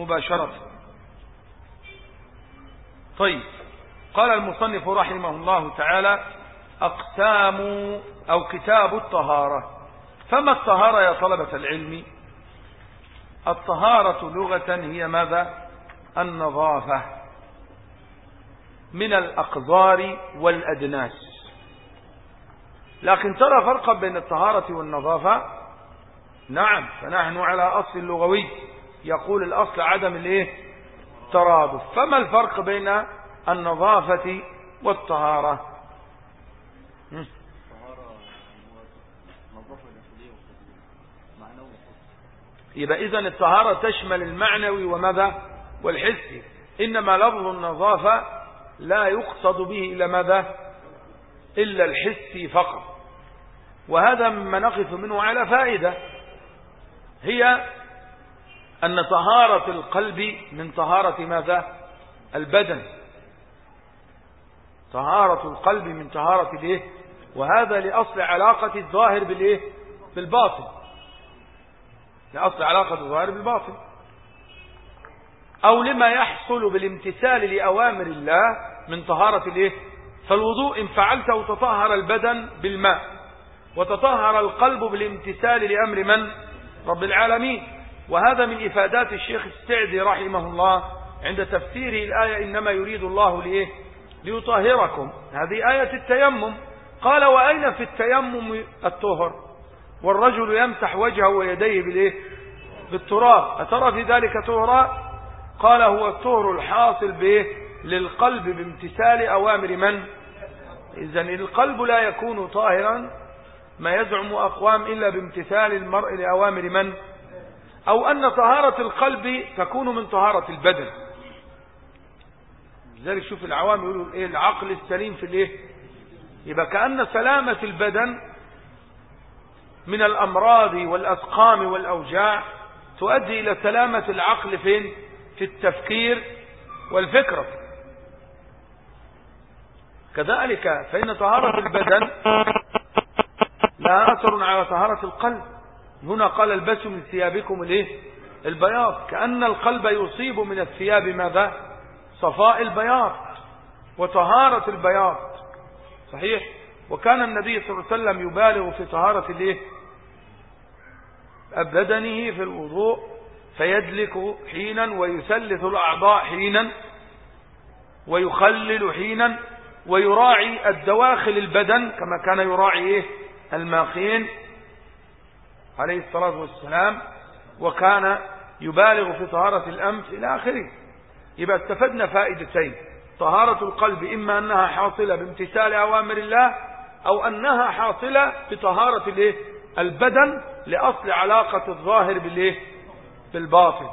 مباشرة. طيب. قال المصنف رحمه الله تعالى أقسام أو كتاب الطهارة. فما الطهارة يا طلبة العلم؟ الطهارة لغة هي ماذا؟ النظافة. من الأقذار والأدناس. لكن ترى فرقا بين الطهارة والنظافة؟ نعم فنحن على أصل اللغوي يقول الأصل عدم الإيه؟ ترادف. فما الفرق بين النظافة والطهارة؟ يبقى إذن الطهارة تشمل المعنوي وماذا؟ والحسي. إنما لفظ النظافة لا يقصد به إلى ماذا؟ إلا الحسي فقط. وهذا مما نقف منه على فائدة. هي أن طهارة القلب من طهارة ماذا؟ البدن. طهارة القلب من طهارة الايه؟ وهذا لأصل علاقة الظاهر بالإيه؟ بالباطن. لأصل علاقة الظاهر بالباطن. أو لما يحصل بالامتثال لأوامر الله من طهارة الايه؟ فالوضوء إن فعلته تطهر البدن بالماء وتطهر القلب بالامتثال لأمر من؟ رب العالمين. وهذا من إفادات الشيخ السعدي رحمه الله عند تفسيره الآية إنما يريد الله لإيه؟ ليطهركم. هذه آية التيمم. قال وأين في التيمم الطهر؟ والرجل يمسح وجهه ويديه بالإيه بالتراب. أترى في ذلك طهرا؟ قال هو الطهر الحاصل به للقلب بامتثال أوامر من؟ إذن القلب لا يكون طاهرا ما يزعم أقوام إلا بامتثال المرء لأوامر من؟ أو أن طهارة القلب تكون من طهارة البدن. لذلك شوف العوام يقولوا إيه العقل السليم في الإيه؟ يبقى كأن سلامة البدن من الأمراض والأسقام والأوجاع تؤدي إلى سلامة العقل فين؟ في التفكير والفكرة كذلك فإن طهارة البدن لها أثر على طهارة القلب. هنا قال البسوا من ثيابكم الايه؟ البياض. كأن القلب يصيب من الثياب ماذا؟ صفاء البياض وطهارة البياض. صحيح؟ وكان النبي صلى الله عليه وسلم يبالغ في طهارة الايه؟ بدنه في الوضوء فيدلك حينا ويثلث الأعضاء حينا ويخلل حينا ويراعي الدواخل البدن كما كان يراعي إيه؟ الماخين. عليه الصلاة والسلام وكان يبالغ في طهارة الأنف إلى آخره. يبقى استفدنا فائدتين. طهارة القلب إما أنها حاصلة بامتثال أوامر الله أو أنها حاصلة بطهارة الإيه؟ البدن لأصل علاقة الظاهر بالإيه؟ بالباطن.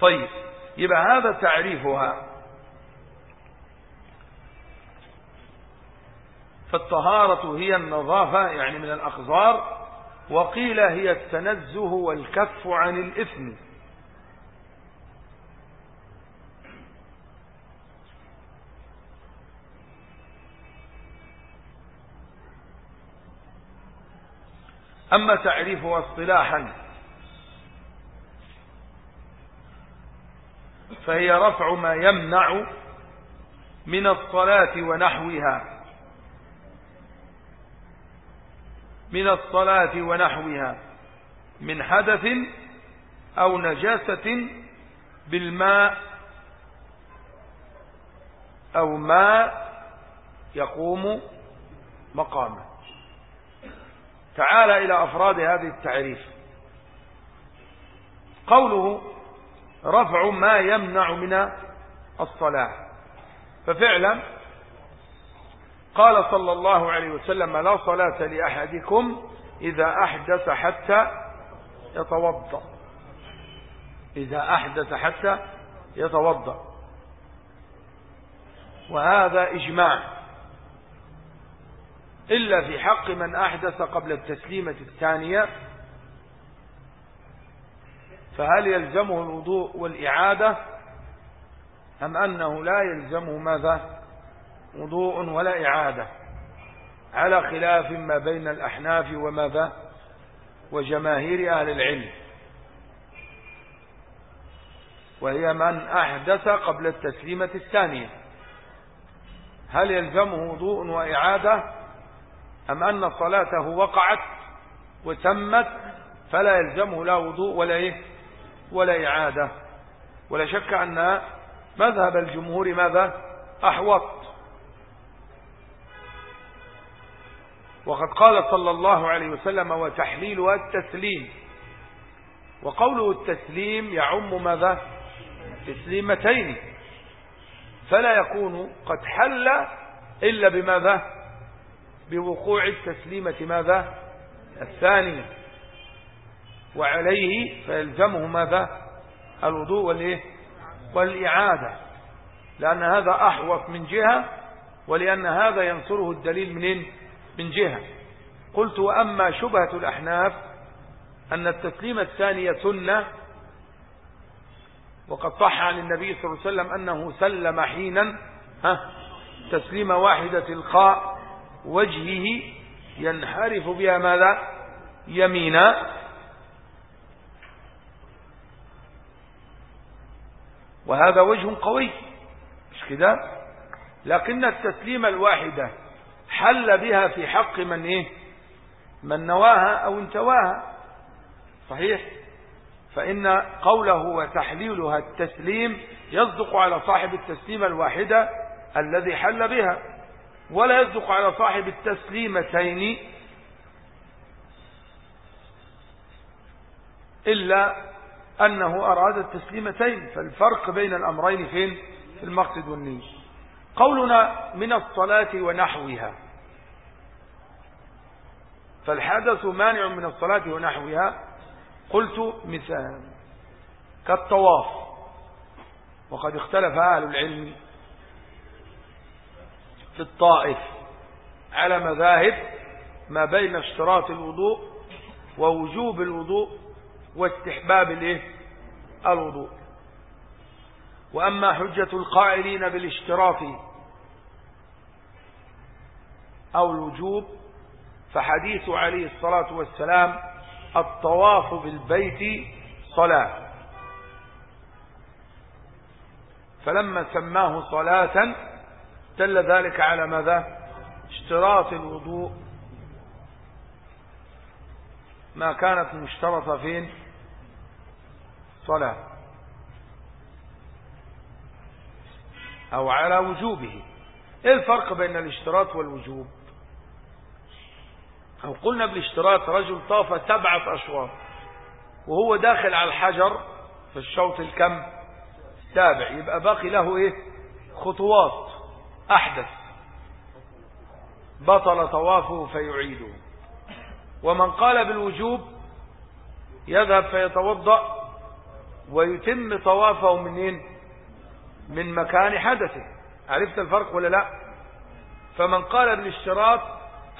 طيب يبقى هذا تعريفها. فالطهارة هي النظافة يعني من الأخضار وقيل هي التنزه والكف عن الإثم. أما تعريفها اصطلاحا فهي رفع ما يمنع من الصلاة ونحوها. من الصلاة ونحوها من حدث أو نجاسة بالماء أو ما يقوم مقامه. تعال إلى أفراد هذه التعريف. قوله رفع ما يمنع من الصلاة. ففعلا قال صلى الله عليه وسلم لا صلاة لأحدكم إذا أحدث حتى يتوضأ. إذا أحدث حتى يتوضأ. وهذا إجماع. إلا في حق من أحدث قبل التسليمة الثانية فهل يلزمه الوضوء والإعادة أم أنه لا يلزمه ماذا؟ وضوء ولا إعادة. على خلاف ما بين الأحناف وماذا؟ وجماهير أهل العلم. وهي من أحدث قبل التسليمة الثانية. هل يلزمه وضوء وإعادة؟ أم أن صلاته وقعت وتمت فلا يلزمه لا وضوء ولا إيه؟ ولا إعادة. ولا شك أن مذهب الجمهور ماذا؟ أحوط. وقد قال صلى الله عليه وسلم وتحليلها التسليم. وقوله التسليم يعم ماذا؟ تسليمتين. فلا يكون قد حل إلا بماذا؟ بوقوع التسليمة ماذا؟ الثانية وعليه فيلزمه ماذا؟ الوضوء والإيه؟ والإعادة. لأن هذا أحوط من جهة ولأن هذا ينصره الدليل منين؟ من جهة. قلت وأما شبهة الأحناف أن التسليم الثانية سنة وقد صح عن النبي صلى الله عليه وسلم أنه سلم حينا ها تسليم واحدة تلقاء وجهه ينحرف بها ماذا؟ يمينا. وهذا وجه قوي مش كده؟ لكن التسليم الواحدة حل بها في حق من إيه؟ من نواها أو انتواها. صحيح؟ فإن قوله وتحليلها التسليم يصدق على صاحب التسليم الواحدة الذي حل بها ولا يصدق على صاحب التسليمتين إلا أنه أراد التسليمتين. فالفرق بين الأمرين فين؟ في المقصد والنية. قولنا من الصلاة ونحوها. فالحدث مانع من الصلاة ونحوها. قلت مثال. كالطواف. وقد اختلف أهل العلم في الطائف على مذاهب ما بين اشتراط الوضوء ووجوب الوضوء واستحباب الوضوء. وأما حجة القائلين بالاشتراط أو الوجوب فحديث عليه الصلاة والسلام الطواف بالبيت صلاة. فلما سماه صلاة دل ذلك على ماذا؟ اشتراط الوضوء. ما كانت مشترطة فين صلاة. أو على وجوبه. إيه الفرق بين الاشتراط والوجوب؟ أو قلنا بالاشتراط رجل طاف سبعة أشواط وهو داخل على الحجر في الشوط الكم السابع يبقى باقي له إيه؟ خطوات أحدث. بطل طوافه فيعيده. ومن قال بالوجوب يذهب فيتوضأ ويتم طوافه منين من مكان حدثه. عرفت الفرق ولا لا؟ فمن قال بالاشتراط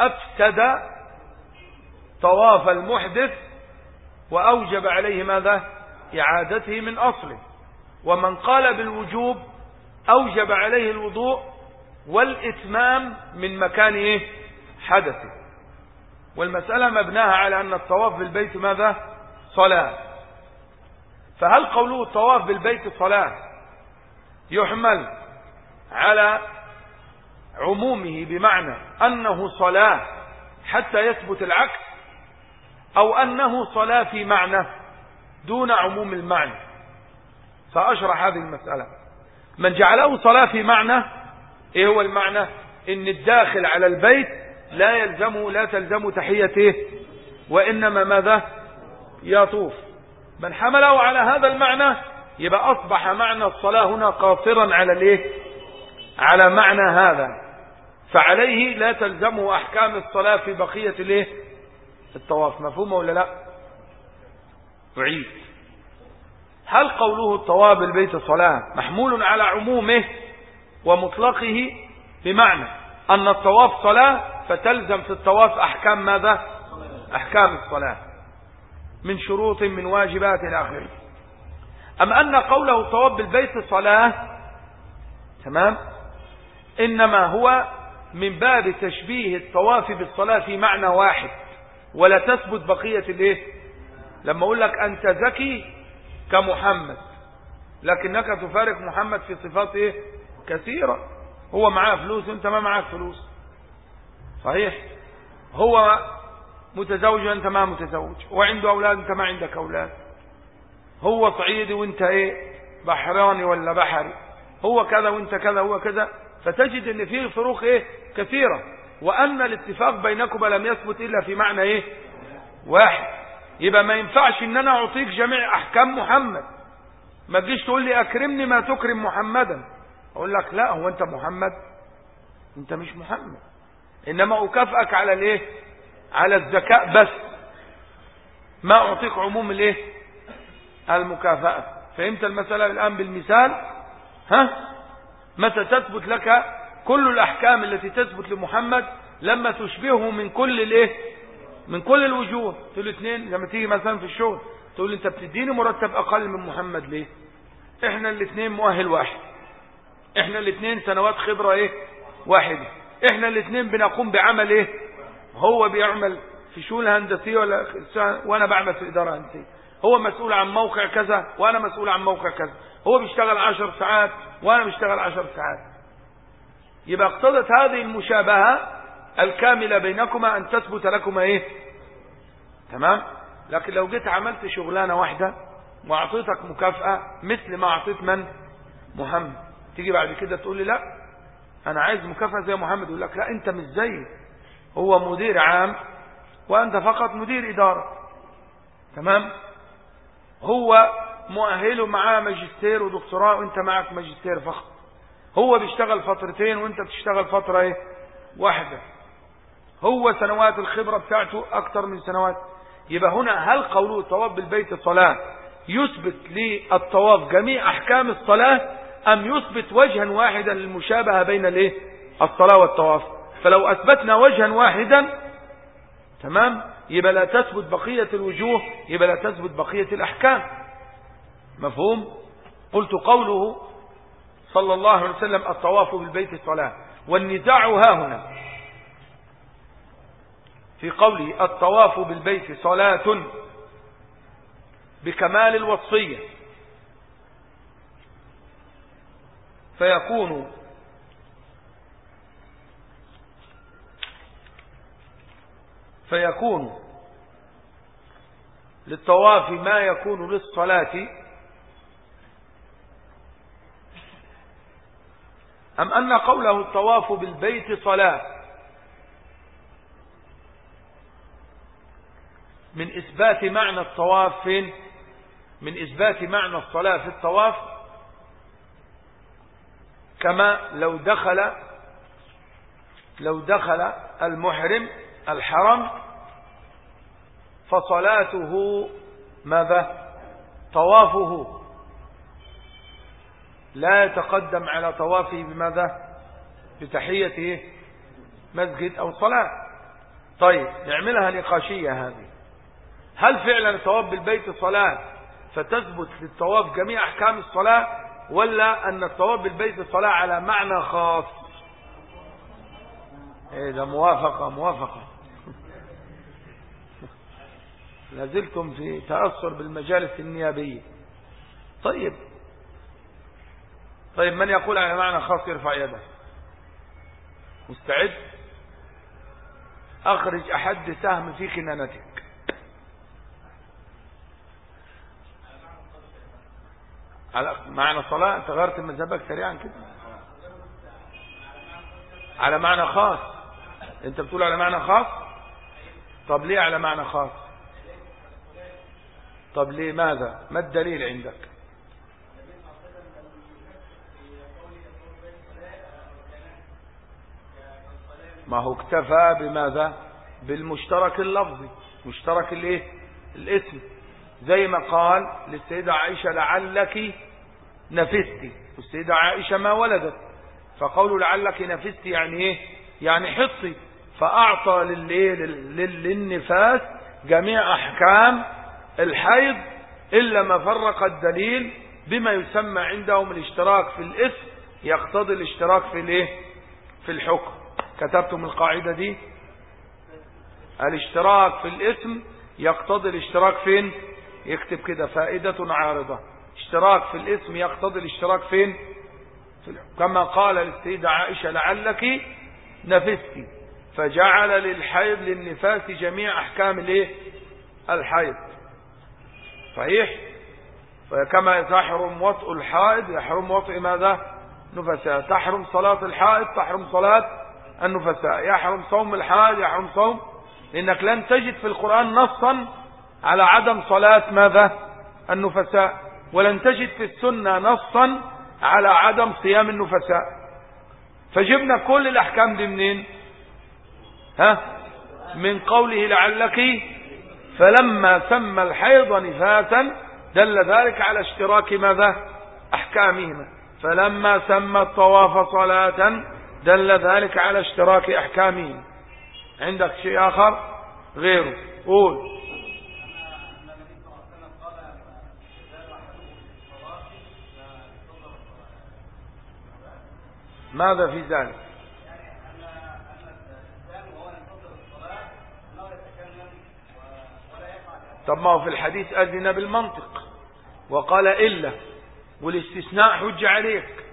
أفسد طواف المحدث وأوجب عليه ماذا؟ إعادته من أصله. ومن قال بالوجوب أوجب عليه الوضوء والإتمام من مكان إيه؟ حدثه. والمسألة مبناها على أن الطواف بالبيت ماذا؟ صلاة. فهل قوله الطواف بالبيت صلاة يحمل على عمومه بمعنى أنه صلاة حتى يثبت العكس؟ أو أنه صلاة في معنى دون عموم المعنى. سأشرح هذه المسألة. من جعله صلاة في معنى إيه هو المعنى؟ إن الداخل على البيت لا يلزمه لا تلزم تحيته وإنما ماذا؟ يطوف. من حمله على هذا المعنى يبقى أصبح معنى الصلاة هنا قاصرا على الإيه؟ على معنى هذا. فعليه لا تلزمه أحكام الصلاة في بقية الإيه؟ الطواف مفهومة ولا لا؟ أعيد. هل قوله الطواف بالبيت صلاة محمول على عمومه ومطلقه؟ بمعنى أن الطواف صلاة فتلزم في الطواف أحكام ماذا؟ أحكام الصلاة من شروط من واجبات الآخرين. أم أن قوله الطواف بالبيت صلاة تمام؟ إنما هو من باب تشبيه الطواف بالصلاة في معنى واحد. ولا تثبت بقية الايه؟ لما أقول لك أنت ذكي كمحمد. لكنك تفارق محمد في صفات إيه؟ كثيرة. هو معاه فلوس وانت ما معاك فلوس. صحيح؟ هو متزوج وأنت ما متزوج. وعنده أولاد أنت ما عندك أولاد. هو صعيدي وأنت إيه؟ بحراني ولا بحري. هو كذا وأنت كذا هو كذا. فتجد إن فيه فروق إيه؟ كثيرة. وأن الاتفاق بينكم لم يثبت إلا في معنى إيه؟ واحد. يبقى ما ينفعش إن أنا أعطيك جميع أحكام محمد. ما تجيش تقول لي أكرمني ما تكرم محمدا. أقول لك لا هو أنت محمد. أنت مش محمد. إنما أكافئك على الإيه؟ على الذكاء بس. ما أعطيك عموم الإيه؟ المكافأة. فهمت المسألة الآن بالمثال؟ ها؟ متى تثبت لك كل الأحكام التي تثبت لمحمد لما تشبهه من كل الإيه؟ من كل الوجوه. تقول اثنين لما تيجي مثلا في الشغل تقول انت بتديني مرتب أقل من محمد ليه؟ إحنا الاثنين مؤهل واحد. إحنا الاثنين سنوات خبرة إيه؟ واحدة. إحنا الاثنين بنقوم بعمل إيه؟ هو بيعمل في شؤون هندسية ولا وأنا بعمل في إدارة هندسية. هو مسؤول عن موقع كذا وأنا مسؤول عن موقع كذا. هو بيشتغل عشر ساعات وأنا بشتغل عشر ساعات. يبقى اقتضت هذه المشابهة الكاملة بينكما أن تثبت لكما إيه؟ تمام؟ لكن لو جيت عملت شغلانة واحدة وأعطيتك مكافأة مثل ما أعطيت من؟ محمد. تيجي بعد كده تقول لي لا أنا عايز مكافأة زي محمد يقول لك لا أنت مش زيه هو مدير عام وأنت فقط مدير إدارة. تمام؟ هو مؤهله معاه ماجستير ودكتوراه وأنت معك ماجستير فقط. هو بيشتغل فترتين وانت بتشتغل فترة إيه؟ واحدة. هو سنوات الخبرة بتاعته أكتر من سنوات. يبقى هنا هل قوله الطواف بالبيت الصلاة يثبت للطواف جميع أحكام الصلاة أم يثبت وجها واحدا للمشابهة بين الايه؟ الصلاة والطواف؟ فلو أثبتنا وجها واحدا تمام؟ يبقى لا تثبت بقية الوجوه يبقى لا تثبت بقية الأحكام. مفهوم؟ قلت قوله صلى الله عليه وسلم الطواف بالبيت الصلاة. والنزاع ها هنا. في قوله الطواف بالبيت صلاة بكمال الوصفية فيكون فيكون للطواف ما يكون للصلاة أم أن قوله الطواف بالبيت صلاة من إثبات معنى الطواف فين؟ من إثبات معنى الصلاة في الطواف كما لو دخل لو دخل المحرم الحرم فصلاته ماذا؟ طوافه لا يتقدم على طوافه بماذا؟ بتحية مسجد أو صلاة. طيب نعملها نقاشية هذه. هل فعلا الطواف بالبيت صلاة فتثبت للطواف جميع أحكام الصلاة ولا أن الطواف بالبيت صلاة على معنى خاص؟ إيه ده موافقة موافقة. لازلتم في تأثر بالمجالس النيابية. طيب طيب من يقول على معنى خاص يرفع يده؟ مستعد؟ أخرج أحد سهم في خنانتك. على معنى صلاة أنت غيرت مذهبك سريعا كده. على معنى خاص. أنت بتقول على معنى خاص؟ طب ليه على معنى خاص؟ طب ليه ماذا؟ ما الدليل عندك؟ ما هو اكتفى بماذا؟ بالمشترك اللفظي مشترك الايه؟ الاسم. زي ما قال للسيدة عائشة لعلك نفستي. والسيدة عائشة ما ولدت. فقول لعلك نفستي يعني إيه؟ يعني حطي فأعطى للنفاس جميع أحكام الحيض إلا ما فرق الدليل بما يسمى عندهم الاشتراك في الاسم يقتضي الاشتراك في الايه؟ في الحكم. كتبتم القاعدة دي؟ الاشتراك في الاسم يقتضي الاشتراك فين؟ يكتب كده فائدة عارضة. اشتراك في الاسم يقتضي الاشتراك فين؟ كما قال للسيدة عائشة لعلك نفستي فجعل للحيض للنفاس جميع أحكام الإيه؟ الحيض. صحيح؟ فكما يحرم وطء الحائض يحرم وطء ماذا؟ نفساء تحرم صلاة الحائض تحرم صلاة النفساء. يحرم صوم الحائض يحرم صوم. لأنك لن تجد في القرآن نصا على عدم صلاة ماذا؟ النفساء. ولن تجد في السنة نصا على عدم صيام النفساء. فجبنا كل الأحكام دي منين؟ ها؟ من قوله لعلك فلما سمى الحيض نفاسا دل ذلك على اشتراك ماذا؟ أحكامهما. فلما سمى الطواف صلاة دل ذلك على اشتراك احكامهما عندك شيء آخر؟ غيره. قول. ماذا في ذلك؟ طب ما هو في الحديث أذن بالمنطق. وقال إلا والاستثناء حج عليك.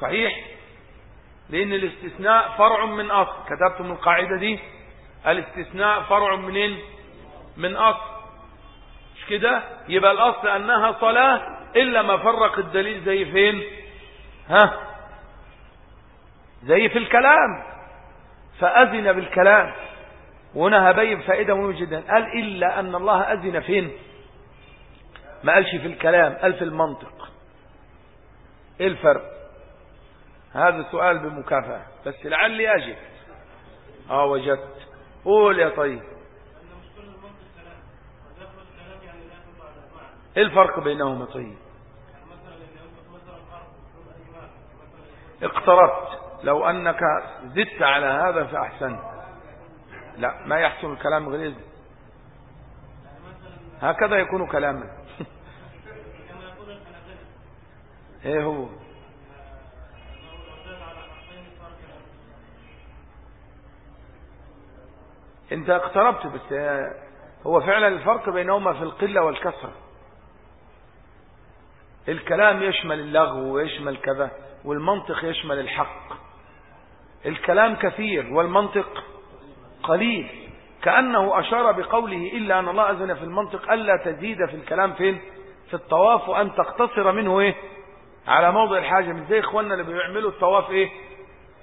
صحيح؟ لأن الاستثناء فرع من أصل. كتبتم القاعدة دي؟ الاستثناء فرع منين من أصل. مش كده؟ يبقى الأصل أنها صلاة إلا ما فرق الدليل زي فين؟ ها؟ زي في الكلام. فأذن بالكلام. وهنا هبين فائدة مهمة جدا. قال إلا أن الله أذن فين؟ ما قالش في الكلام قال في المنطق. إيه الفرق؟ هذا سؤال بمكافأة. بس لعلي أجد آه وجدت. قول يا طيب. إيه الفرق بينهما طيب؟ اقتربت. لو أنك زدت على هذا فأحسنت لا ما يحسن الكلام غير هكذا يكون كلاما. إيه هو؟ انت اقتربت بس هو فعلا الفرق بينهما في القلة والكثرة الكلام يشمل اللغو ويشمل كذا والمنطق يشمل الحق. الكلام كثير والمنطق قليل. كأنه أشار بقوله إلا أن الله أذن في المنطق ألا تزيد في الكلام فين؟ في الطواف وأن تقتصر منه إيه؟ على موضع الحاجة. من زي إخواننا اللي بيعملوا الطواف إيه؟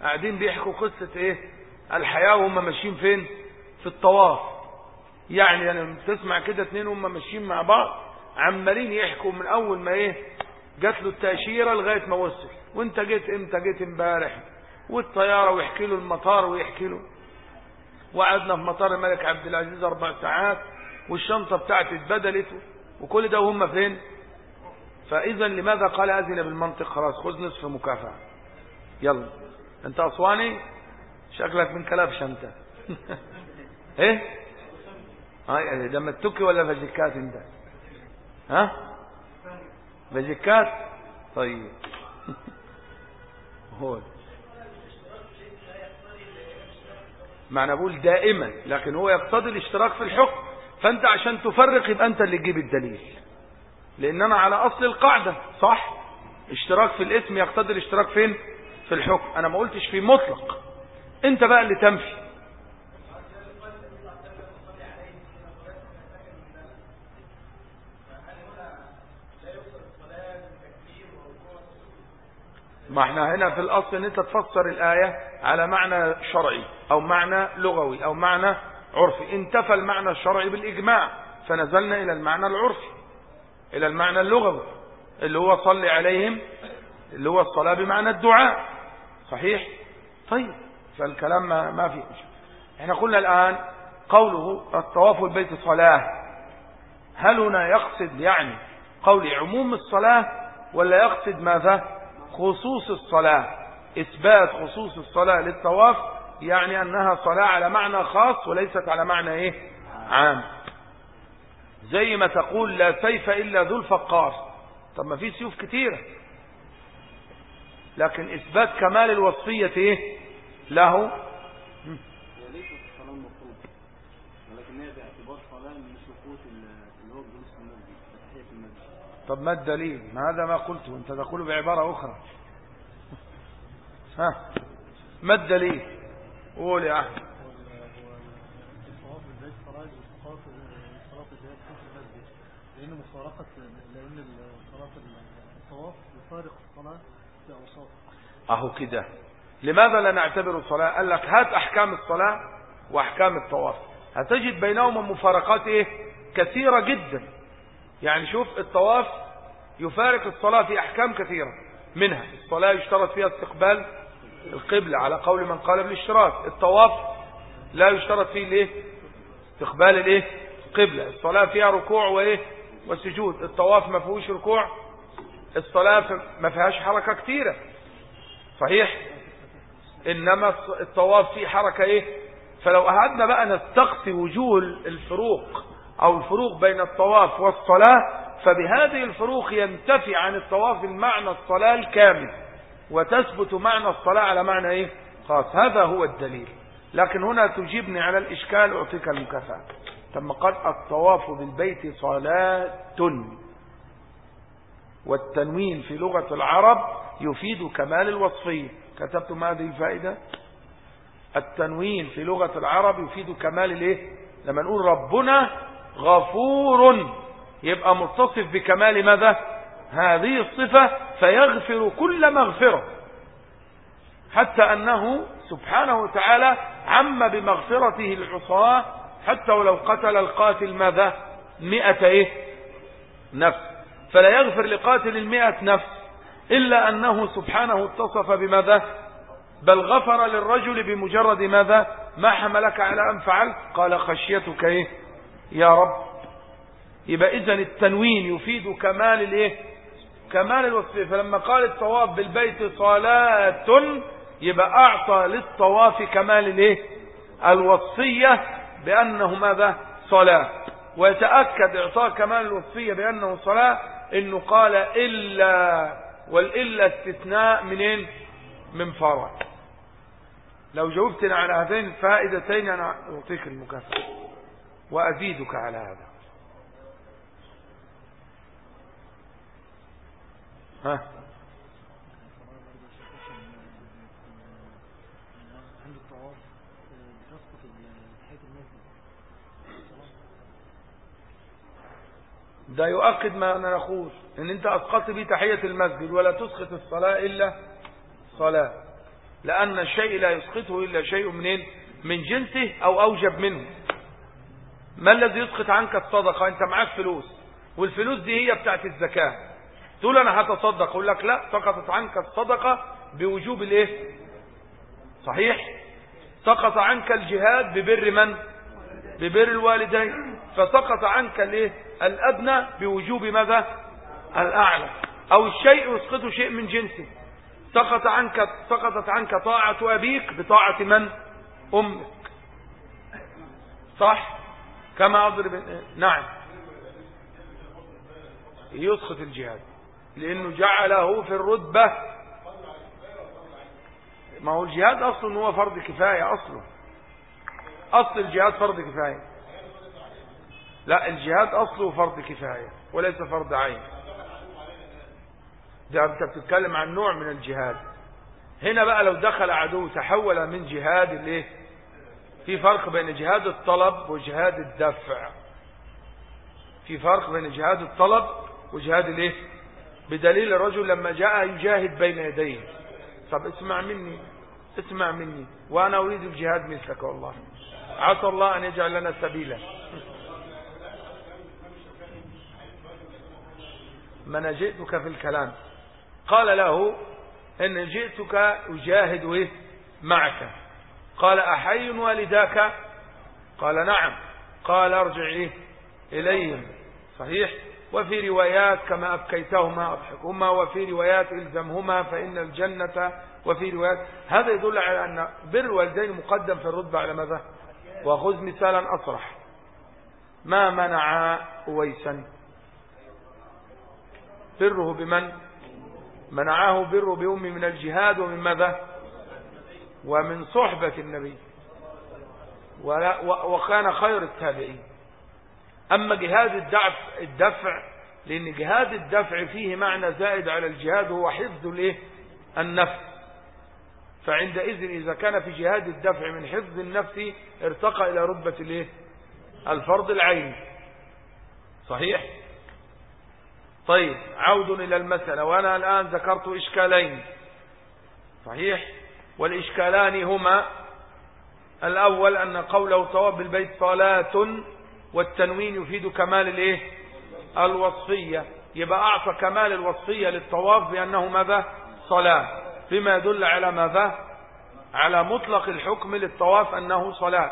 قاعدين بيحكوا قصة إيه؟ الحياة وهم ماشيين فين؟ في الطواف. يعني يعني تسمع كده اتنين وهم ماشيين مع بعض عمالين يحكوا من أول ما إيه جات له التأشيرة لغاية ما وصل. وأنت جيت إمتى؟ جيت إمبارح. والطيارة ويحكي له المطار ويحكي له. وقعدنا في مطار الملك عبد العزيز أربع ساعات والشنطة بتاعتي اتبدلت وكل ده وهم فين؟ فإذا لماذا قال أذن بالمنطق؟ خلاص خذ نصف مكافأة. يلا. أنت أصواني؟ شكلك من كلبش أنت إيه؟ هاي لما تكي ولا فجكات أنت ها؟ فجكات؟ طيب. هو معنى بقول دائما لكن هو يقتضي الاشتراك في الحكم. فأنت عشان تفرق يبقى أنت اللي تجيب الدليل. لاننا على أصل القاعدة صح؟ اشتراك في الاسم يقتضي الاشتراك فين؟ في الحكم. أنا ما قلتش في مطلق. أنت بقى اللي تنفي. ما إحنا هنا في الأصل إن أنت تفسر الآية على معنى شرعي أو معنى لغوي أو معنى عرفي. انتفى المعنى الشرعي بالإجماع فنزلنا إلى المعنى العرفي إلى المعنى اللغوي اللي هو صل عليهم اللي هو الصلاة بمعنى الدعاء. صحيح؟ طيب فالكلام ما, ما في إحنا قلنا الآن قوله الطواف البيت صلاة. هل هنا يقصد يعني قول عموم الصلاة ولا يقصد ماذا؟ خصوص الصلاة. إثبات خصوص الصلاة للطواف يعني أنها صلاة على معنى خاص وليست على معنى إيه؟ عام. زي ما تقول لا سيف إلا ذو الفقار. طب ما في سيوف كتيرة. لكن إثبات كمال الوصفية إيه؟ له طب ما الدليل؟ ما هذا ما قلته أنت تقول بعبارة أخرى. ها؟ ما الدليل؟ قول يا أحمد. لأن مفارقة لأن صلاة الطواف يفارق الصلاة أهو كده. لماذا لا نعتبر الصلاة؟ قال لك هات أحكام الصلاة وأحكام الطواف. هتجد بينهما مفارقات إيه؟ كثيرة جدا. يعني شوف الطواف يفارق الصلاة في أحكام كثيرة منها الصلاة يشترط فيها استقبال القبلة على قول من قال بالاشتراط الطواف لا يشترط فيه الايه استقبال الايه؟ القبلة الصلاة فيها ركوع وايه؟ وسجود الطواف ما فيهوش ركوع الصلاة ما فيهاش حركة كتيرة صحيح؟ إنما الطواف فيه حركة إيه؟ فلو قعدنا بقى نستقصي وجوه الفروق أو الفروق بين الطواف والصلاة فبهذه الفروق ينتفي عن الطواف المعنى الصلاة الكامل وتثبت معنى الصلاة على معنى إيه؟ خاص. هذا هو الدليل. لكن هنا تجيبني على الإشكال أعطيك المكافأة. ثم قال الطواف بالبيت صلاة. والتنوين في لغة العرب يفيد كمال الوصفية. كتبتم هذه الفائدة؟ التنوين في لغة العرب يفيد كمال الإيه؟ لما نقول ربنا غفور. يبقى متصف بكمال ماذا؟ هذه الصفة فيغفر كل مغفرة. حتى أنه سبحانه وتعالى عم بمغفرته العصاة حتى ولو قتل القاتل ماذا؟ مئة إيه؟ نفس. فلا يغفر لقاتل المئة نفس إلا أنه سبحانه اتصف بماذا؟ بل غفر للرجل بمجرد ماذا؟ ما حملك على أن فعلت. قال خشيتك إيه؟ يا رب. يبقى إذا التنوين يفيد كمال الإيه؟ كمال الوصفية فلما قال الطواف بالبيت صلاة يبقى أعطى للطواف كمال الإيه؟ الوصفية بأنه ماذا؟ صلاة. ويتأكد إعطاء كمال الوصفية بأنه صلاة إنه قال إلا والإلا استثناء منين من فرع لو جاوبتنا على هذين الفائدتين أنا أعطيك المكافأة. وأزيدك على هذا. ها؟ ده يؤكد ما أنا نقول إن أنت أسقطت به تحية المسجد ولا تسقط الصلاة إلا صلاة لأن الشيء لا يسقطه إلا شيء منين من جنسه أو أوجب منه. ما الذي يسقط عنك الصدقة؟ أنت معاك فلوس. والفلوس دي هي بتاعت الزكاة. تقول أنا هتصدق. أقول لك لا سقطت عنك الصدقة بوجوب الإيه؟ صحيح. سقط عنك الجهاد ببر من؟ ببر الوالدين. فسقط عنك الإيه؟ الادنى بوجوب ماذا؟ الأعلى. أو الشيء يسقط شيء من جنسه. سقط عنك سقطت عنك طاعة أبيك بطاعة من؟ أمك. صح؟ كما أضرب نعم. يسقط الجهاد. لأنه جعله في الرتبة. ما هو الجهاد أصله هو فرض كفاية أصله أصل الجهاد فرض كفاية. لا الجهاد أصله فرض كفاية وليس فرض عين. ده أنت بتتكلم عن نوع من الجهاد. هنا بقى لو دخل عدو تحول من جهاد الايه في فرق بين جهاد الطلب وجهاد الدفع. في فرق بين جهاد الطلب وجهاد الايه؟ بدليل الرجل لما جاء يجاهد بين يديه. طب اسمع مني اسمع مني وأنا أريد الجهاد مثلك والله. عسى الله أن يجعل لنا سبيلا. ما أنا جئتك في الكلام. قال له إن جئتك أجاهد إيه؟ معك. قال أحي والداك؟ قال نعم. قال أرجع إيه إليهم. صحيح. وفي روايات كما أبكيتهما أضحكهما وفي روايات إلزمهما فإن الجنة وفي روايات. هذا يدل على أن بر الوالدين مقدم في الرتبة على ماذا؟ وخذ مثالا أصرح ما منع أويسا؟ بره بمن؟ منعه بر بأم من الجهاد ومن ماذا؟ ومن صحبة النبي. وكان خير التابعين. أما جهاد الدفع, الدفع لأن جهاد الدفع فيه معنى زائد على الجهاد هو حفظ الايه النفس. فعندئذ إذا كان في جهاد الدفع من حفظ النفس ارتقى إلى رتبة الإيه؟ الفرض العين. صحيح؟ طيب عود إلى المسألة. وأنا الآن ذكرت إشكالين. صحيح؟ والإشكالان هما الأول أن قوله طواب بالبيت صلاة والتنوين يفيد كمال الإيه؟ الوصفية. يبقى أعطى كمال الوصفية للطواف بأنه ماذا؟ صلاة. بما يدل على ماذا؟ على مطلق الحكم للطواف أنه صلاة.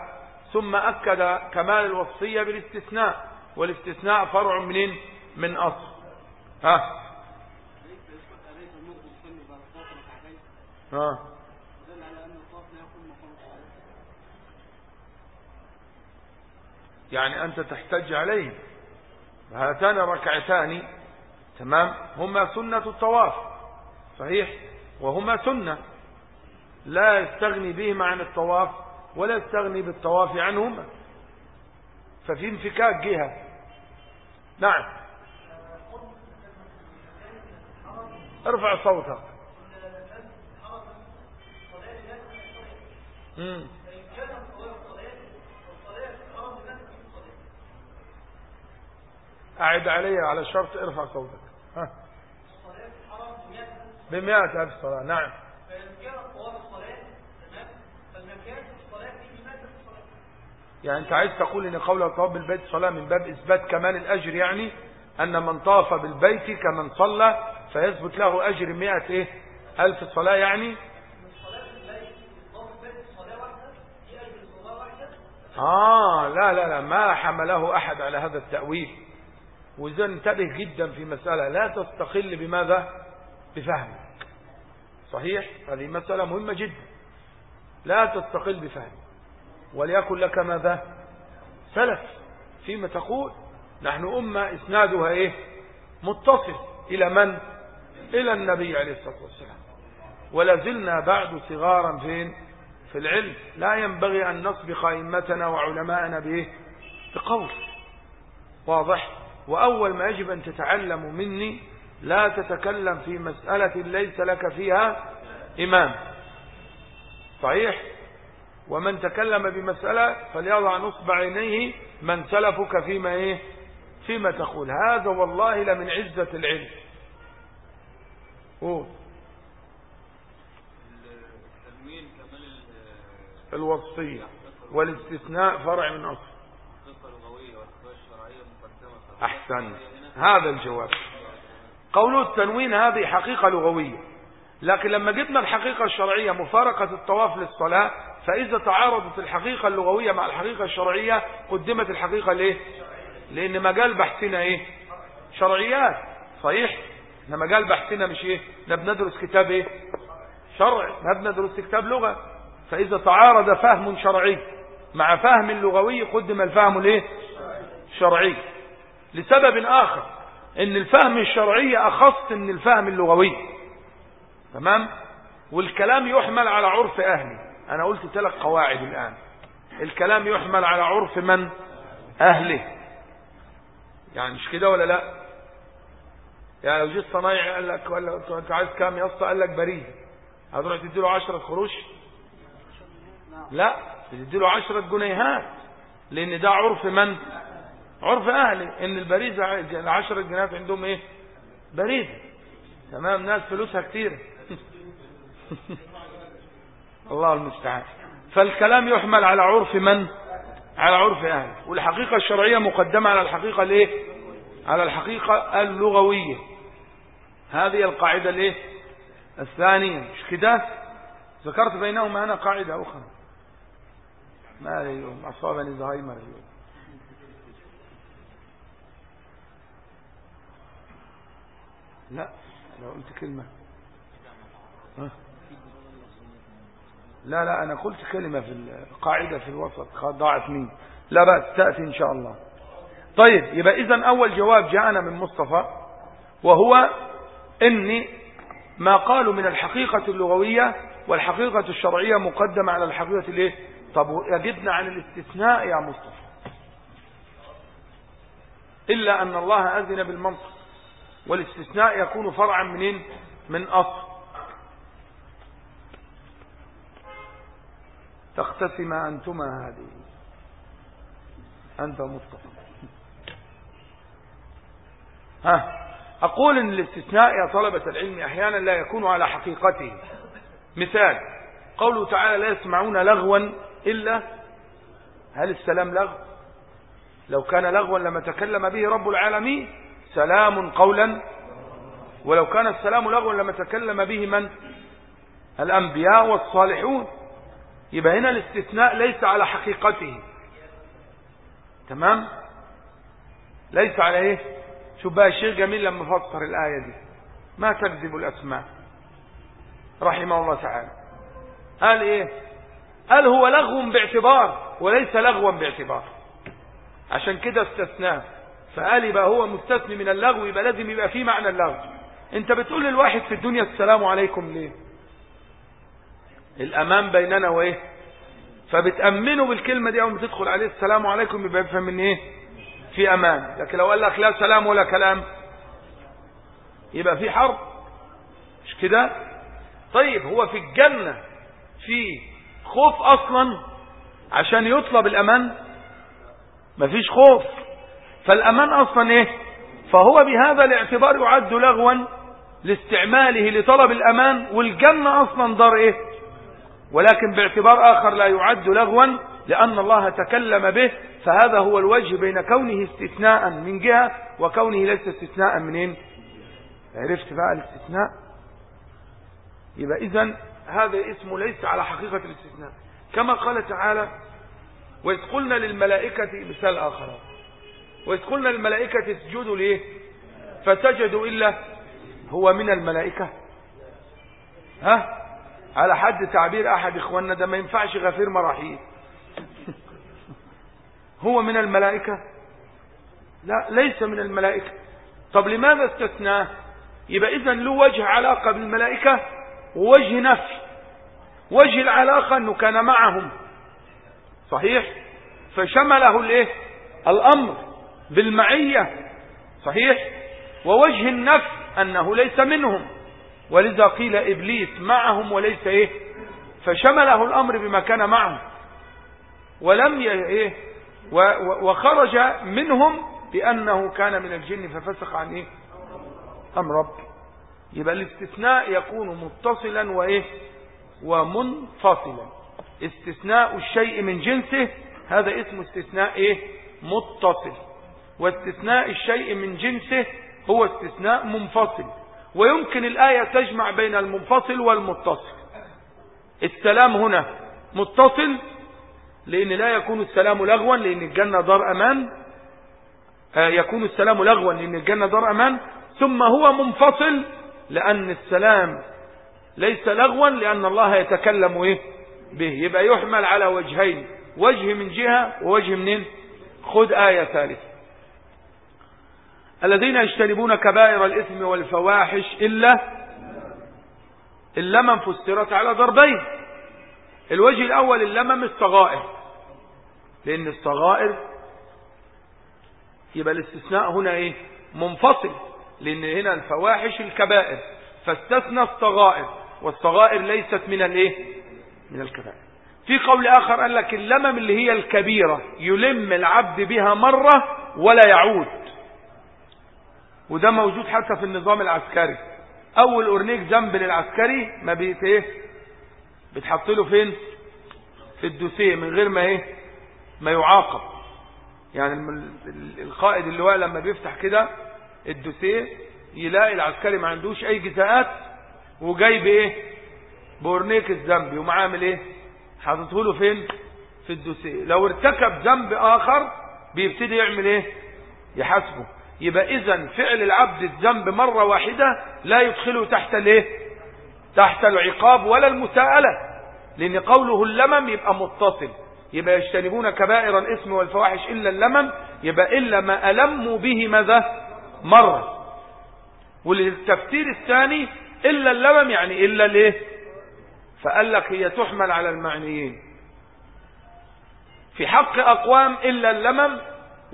ثم أكد كمال الوصفية بالاستثناء. والاستثناء فرع منين من أصل. ها؟ ها؟ يعني أنت تحتج عليه هاتان ركعتان تمام؟ هما سنة الطواف صحيح؟ وهما سنة. لا يستغني بهما عن الطواف ولا يستغني بالطواف عنهما ففي انفكاك جهة. نعم. ارفع صوتك. امم أعد علي على شرط ارفع صوتك. بمئة ألف صلاة نعم. يعني أنت عايز تقول إن قول الطواف بالبيت صلاة من باب إثبات كمال الأجر يعني أن من طاف بالبيت كمن صلى فيثبت له أجر مئة إيه؟ ألف صلاة يعني؟ آه لا لا لا ما حمله أحد على هذا التأويل. وإذا انتبه جدا في مسألة. لا تستقل بماذا؟ بفهمك صحيح؟ هذه مسألة مهمة جدا. لا تستقل بفهمك وليكن لك ماذا؟ سلف. فيما تقول نحن أمة إسنادها إيه؟ متصل. إلى من؟ إلى النبي عليه الصلاة والسلام. ولا زلنا بعد صغارا فين؟ في العلم. لا ينبغي أن نسبق أئمتنا وعلماءنا بإيه؟ بقول. واضح؟ وأول ما يجب أن تتعلم مني لا تتكلم في مسألة ليس لك فيها إمام. صحيح؟ ومن تكلم بمسألة فليضع نصب عينيه من سلفك فيما إيه؟ فيما تقول. هذا والله لمن عزة العلم. قول. الوصفية والاستثناء فرع من أصل أحسن. هذا الجواب. قوله التنوين هذه حقيقة لغوية. لكن لما جبنا الحقيقة الشرعية مفارقة الطواف للصلاة فإذا تعارضت الحقيقة اللغوية مع الحقيقة الشرعية قدمت الحقيقة ليه؟ لأن مجال بحثنا إيه؟ شرعيات. صحيح؟ إحنا مجال بحثنا مش إيه؟ إحنا بندرس كتاب إيه؟ شرع. ما بندرس كتاب لغة. فإذا تعارض فهم شرعي مع فهم لغوي قدم الفهم الايه شرعي. لسبب آخر إن الفهم الشرعي أخص من الفهم اللغوي. تمام؟ والكلام يحمل على عرف أهلي. أنا قلت ثلاث قواعد الآن. الكلام يحمل على عرف من؟ أهله. يعني مش كده ولا لأ؟ يعني لو جيت صنايعي قال لك ولا أنت عايز كام يا اسطى؟ قال لك بريد. هتروح تديله 10 قروش لا تديله 10 جنيهات. لأن ده عرف من؟ عرف أهلي إن البريزة العشر جنيهات عندهم إيه؟ بريد تمام ناس فلوسها كتير. الله المستعان. فالكلام يحمل على عرف من؟ على عرف اهله والحقيقة الشرعية مقدمة على الحقيقة الايه على الحقيقة اللغوية. هذه القاعدة الايه الثانية. مش كده ذكرت بينهما أنا قاعدة أخرى. ما اليوم أصابني زهايمر اليوم. لا لو قلت كلمة. ها؟ لا لا أنا قلت كلمة في القاعدة في الوسط ضاعت مني لا بأس تأتي إن شاء الله. طيب يبقى إذن أول جواب جاءنا من مصطفى وهو إن ما قالوا من الحقيقة اللغوية والحقيقة الشرعية مقدمة على الحقيقة الايه طب يجدنا عن الاستثناء يا مصطفى. إلا أن الله أذن بالمنطق. والاستثناء يكون فرعا منين من أصل. تقتسم أنتما هذه. أنت مصطفى. ها أقول إن الاستثناء يا طلبة العلم أحيانا لا يكون على حقيقته. مثال قوله تعالى لا يسمعون لغوا إلا هل السلام لغو؟ لو كان لغوا لما تكلم به رب العالمين. سلام قولا. ولو كان السلام لغوا لما تكلم به من؟ الأنبياء والصالحون. يبقى هنا الاستثناء ليس على حقيقته. تمام؟ ليس على إيه؟ شوف بقى الشيخ جميل لما فسر الآية دي. ما تكذب الأسماء. رحمه الله تعالى. قال إيه؟ قال هو لغو باعتبار وليس لغوا باعتبار. عشان كده استثناه. فقال يبقى هو مستثني من اللغو يبقى لازم يبقى فيه معنى اللغو. انت بتقول للواحد في الدنيا السلام عليكم ليه؟ الأمان بيننا وإيه؟ فبتأمنه بالكلمة دي أول ما تدخل عليه السلام عليكم يبقى يفهم من إيه؟ في أمان. لكن لو قال لك لا سلام ولا كلام يبقى في حرب. مش كده؟ طيب هو في الجنة في خوف أصلا عشان يطلب الأمان؟ مفيش خوف. فالأمان أصلا إيه؟ فهو بهذا الاعتبار يعد لغوا لاستعماله لطلب الأمان والجنة أصلا دار إيه؟ ولكن باعتبار آخر لا يعد لغوا لأن الله تكلم به فهذا هو الوجه بين كونه استثناء من جهة وكونه ليس استثناء منين عرفت بقى الاستثناء؟ يبقى إذن هذا اسمه ليس على حقيقة الاستثناء. كما قال تعالى وإذ قلنا للملائكة مثال آخر وإذ قلنا للملائكة اسجدوا ليه؟ فسجدوا إلا هو من الملائكة. ها؟ على حد تعبير أحد إخواننا ده ما ينفعش غفير مراحيل. هو من الملائكة؟ لا ليس من الملائكة. طب لماذا استثناه؟ يبقى إذا له وجه علاقة بالملائكة ووجه نفي. وجه العلاقة إنه كان معهم. صحيح؟ فشمله الإيه؟ الأمر. بالمعية صحيح؟ ووجه النفي أنه ليس منهم. ولذا قيل إبليس معهم وليس إيه؟ فشمله الأمر بما كان معهم. ولم إيه؟ وخرج منهم بأنه كان من الجن ففسق عن إيه؟ أم رب. يبقى الاستثناء يكون متصلا وإيه؟ ومنفصلا. استثناء الشيء من جنسه هذا اسم استثناء إيه؟ متصل. واستثناء الشيء من جنسه هو استثناء منفصل. ويمكن الآية تجمع بين المنفصل والمتصل. السلام هنا متصل لأن لا يكون السلام لغوا لأن الجنة دار أمان. آه، يكون السلام لغوا لأن الجنة دار أمان. ثم هو منفصل لأن السلام ليس لغوا لأن الله يتكلم إيه؟ به. يبقى يحمل على وجهين وجه من جهة ووجه منين؟ خذ آية ثالثة. الذين يجتنبون كبائر الإثم والفواحش إلا اللمم فسرت على ضربين. الوجه الأول اللمم الصغائر. لأن الصغائر يبقى الاستثناء هنا إيه؟ منفصل. لأن هنا الفواحش الكبائر. فاستثنى الصغائر. والصغائر ليست من الإيه؟ من الكبائر. في قول آخر قال لك اللمم اللي هي الكبيرة يلم العبد بها مرة ولا يعود. وده موجود حتى في النظام العسكري. أول أورنيك ذنب للعسكري ما بيت إيه؟ بتحط له فين؟ في الدوسيه من غير ما إيه؟ ما يعاقب. يعني القائد اللواء لما بيفتح كده الدوسيه يلاقي العسكري ما عندوش أي جزاءات وجايب إيه؟ بورنيك الذنب ومعامل إيه؟ حاططه له فين؟ في الدوسيه. لو ارتكب ذنب آخر بيبتدي يعمل إيه؟ يحاسبه. يبقى اذا فعل العبد الذنب مرة واحدة لا يدخله تحت الإيه؟ تحت العقاب ولا المساءلة. لأن قوله اللمم يبقى متصل. يبقى يجتنبون كبائر الاسم والفواحش إلا اللمم. يبقى إلا ما ألموا به ماذا؟ مرة. وللتفسير الثاني إلا اللمم يعني إلا الإيه؟ فقال لك هي تحمل على المعنيين. في حق أقوام إلا اللمم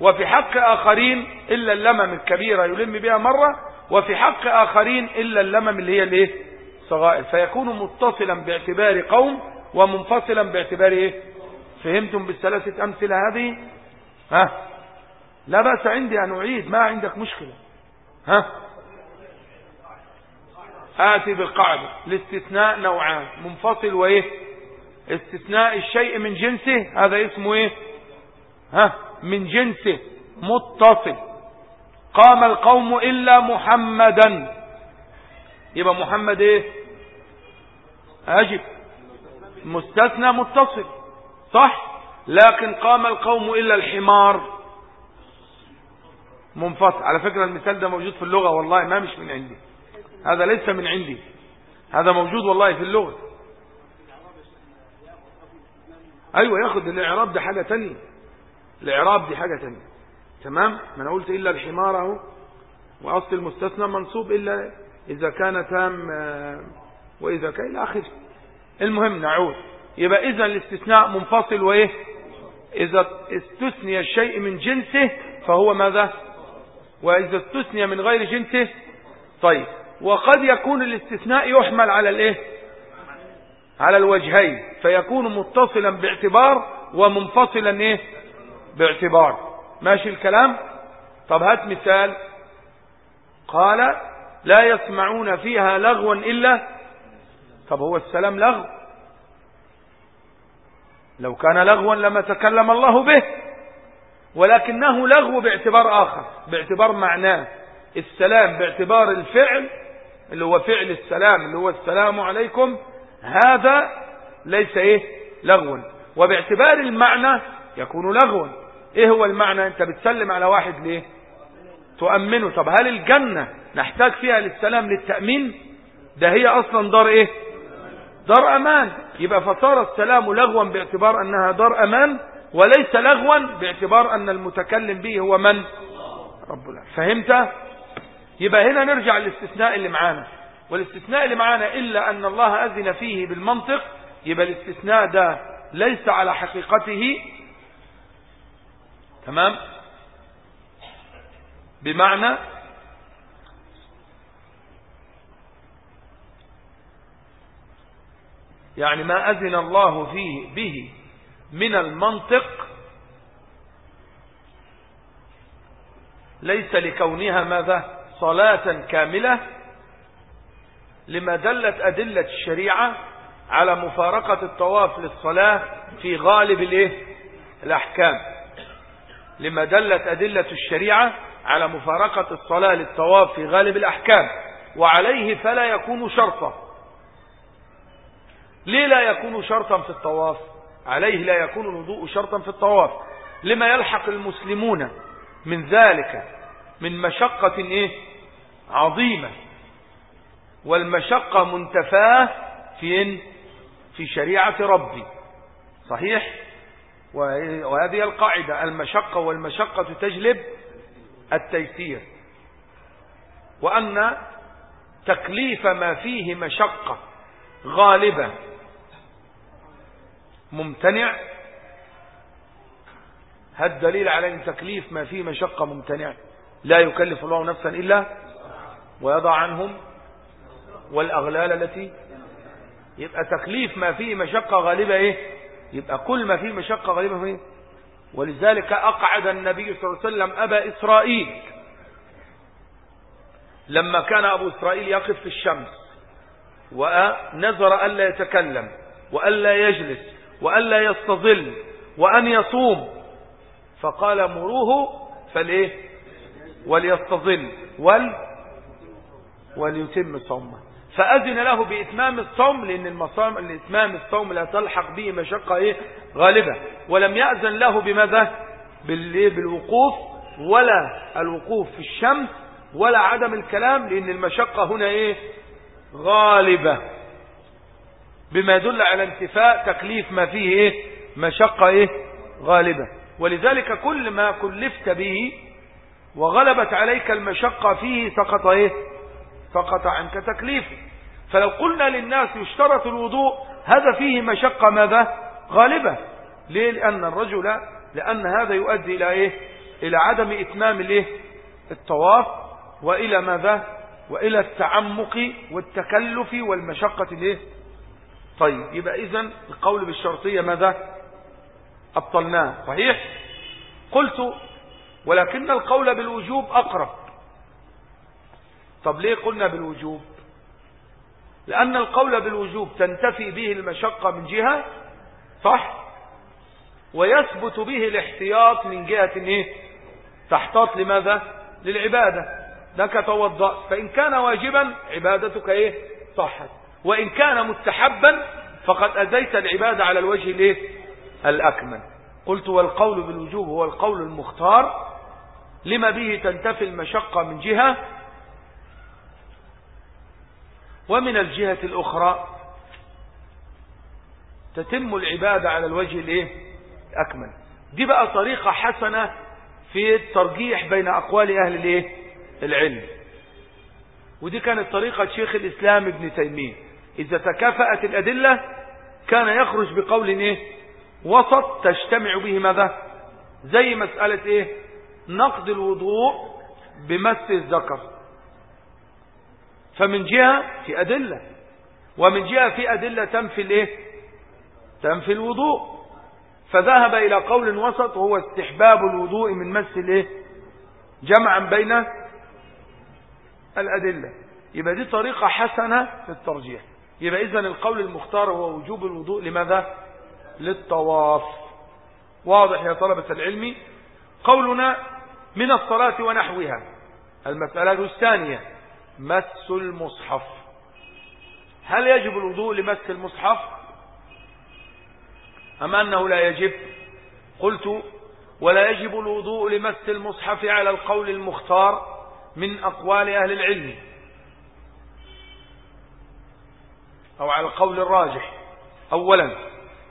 وفي حق آخرين إلا اللمم الكبيرة يلم بها مرة وفي حق آخرين إلا اللمم اللي هي الإيه؟ صغائر. فيكون متصلا باعتبار قوم ومنفصلا باعتبار إيه؟ فهمتم بالثلاثة أمثلة هذه؟ ها؟ لا بأس عندي أن أعيد ما عندك مشكلة. ها؟ آتي بالقاعدة. الاستثناء نوعان منفصل وإيه؟ استثناء الشيء من جنسه هذا اسمه إيه؟ ها؟ من جنسه متصل. قام القوم إلا محمدا. يبقى محمد إيه؟ أجب. مستثنى متصل. صح؟ لكن قام القوم إلا الحمار. منفصل. على فكرة المثال ده موجود في اللغة والله ما مش من عندي. هذا ليس من عندي. هذا موجود والله في اللغة. أيوه ياخد الإعراب ده حاجة تانية. الإعراب دي حاجة تانية. تمام؟ ما أنا قلت إلا الحمار أهو. وأصل المستثنى منصوب إلا إذا كان تام آه، وإذا كان إلى آخره. المهم نعود. يبقى اذا الاستثناء منفصل وإيه؟ إذا استثني الشيء من جنسه فهو ماذا؟ وإذا استثني من غير جنسه طيب. وقد يكون الاستثناء يحمل على الإيه؟ على الوجهين. فيكون متصلا باعتبار ومنفصلا إيه؟ باعتبار. ماشي الكلام؟ طب هات مثال. قال لا يسمعون فيها لغوا إلا. طب هو السلام لغو؟ لو كان لغوا لما تكلم الله به. ولكنه لغو باعتبار آخر باعتبار معناه. السلام باعتبار الفعل اللي هو فعل السلام اللي هو السلام عليكم هذا ليس إيه؟ لغوا وباعتبار المعنى يكون لغوا إيه هو المعنى؟ أنت بتسلم على واحد ليه؟ تؤمنه. طب هل الجنة نحتاج فيها للسلام للتأمين؟ ده هي أصلا دار إيه؟ دار أمان. يبقى فصار السلام لغوا باعتبار أنها دار أمان وليس لغوا باعتبار أن المتكلم به هو من؟ رب العالمين. فهمت؟ يبقى هنا نرجع للاستثناء اللي معانا. والاستثناء اللي معانا إلا أن الله أذن فيه بالمنطق يبقى الاستثناء ده ليس على حقيقته تمام؟ بمعنى يعني ما أذن الله فيه به من المنطق ليس لكونها ماذا؟ صلاة كاملة لما دلت أدلة الشريعة على مفارقة الطواف للصلاة في غالب الإيه؟ الأحكام. لما دلت أدلة الشريعة على مفارقة الصلاة للطواف في غالب الأحكام وعليه فلا يكون شرطا. ليه لا يكون شرطا في الطواف؟ عليه لا يكون الوضوء شرطا في الطواف. لما يلحق المسلمون من ذلك من مشقة إيه؟ عظيمة. والمشقة منتفاة في في شريعة ربي. صحيح؟ وهذه القاعدة المشقة والمشقة تجلب التيسير. وأن تكليف ما فيه مشقة غالبة ممتنع. هذا الدليل على أن تكليف ما فيه مشقة ممتنع. لا يكلف الله نفسا إلا ويضع عنهم والأغلال التي يبقى تكليف ما فيه مشقة غالبة إيه؟ يبقى كل ما فيه مشقة غالبة إيه ولذلك أقعد النبي صلى الله عليه وسلم أبا إسرائيل. لما كان أبو إسرائيل يقف في الشمس ونذر ألا يتكلم وألا يجلس وألا يستظل وأن يصوم فقال مروه فالإيه وليستظل ول وليتم صومه. فأذن له بإتمام الصوم لأن المصام الإتمام الصوم لا تلحق به مشقة إيه؟ غالبة. ولم يأذن له بماذا؟ بالوقوف ولا الوقوف في الشمس ولا عدم الكلام لأن المشقة هنا إيه؟ غالبة. بما يدل على انتفاء تكليف ما فيه إيه؟ مشقة إيه؟ غالبة. ولذلك كل ما كلفت به وغلبت عليك المشقة فيه سقط إيه؟ سقط عنك تكليفه فلو قلنا للناس يشترط الوضوء هذا فيه مشقة ماذا؟ غالبة. ليه؟ لأن الرجل لأن هذا يؤدي إلى إيه؟ إلى عدم إتمام الإيه الطواف وإلى ماذا؟ وإلى التعمق والتكلف والمشقة الايه طيب يبقى إذن القول بالشرطية ماذا؟ أبطلناه. صحيح؟ قلت ولكن القول بالوجوب أقرب. طب ليه قلنا بالوجوب؟ لأن القول بالوجوب تنتفي به المشقة من جهة صح؟ ويثبت به الاحتياط من جهة إيه؟ تحتاط لماذا؟ للعبادة. لك توضأ فإن كان واجبا عبادتك إيه؟ صحت. وإن كان مستحبا فقد أديت العبادة على الوجه الإيه؟ الأكمل. قلت والقول بالوجوب هو القول المختار. لما به تنتفي المشقة من جهة؟ ومن الجهة الأخرى تتم العبادة على الوجه الإيه؟ الأكمل. دي بقى طريقة حسنة في الترجيح بين أقوال أهل الإيه؟ العلم. ودي كانت طريقة شيخ الإسلام ابن تيمية. إذا تكافأت الأدلة كان يخرج بقول إيه؟ وسط تجتمع به ماذا؟ زي مسألة إيه؟ نقض الوضوء بمس الذكر. فمن جهة في أدلة ومن جهة في أدلة تنفي الإيه؟ تنفي الوضوء. فذهب إلى قول وسط وهو استحباب الوضوء من مس الإيه؟ جمعا بين الأدلة. يبقى دي طريقة حسنة في الترجيح يبقى إذن القول المختار هو وجوب الوضوء لماذا؟ للطواف. واضح يا طلبة العلم؟ قولنا من الصلاة ونحوها. المسألة الثانية. مس المصحف. هل يجب الوضوء لمس المصحف؟ أم أنه لا يجب؟ قلت ولا يجب الوضوء لمس المصحف على القول المختار من أقوال أهل العلم أو على القول الراجح. أولا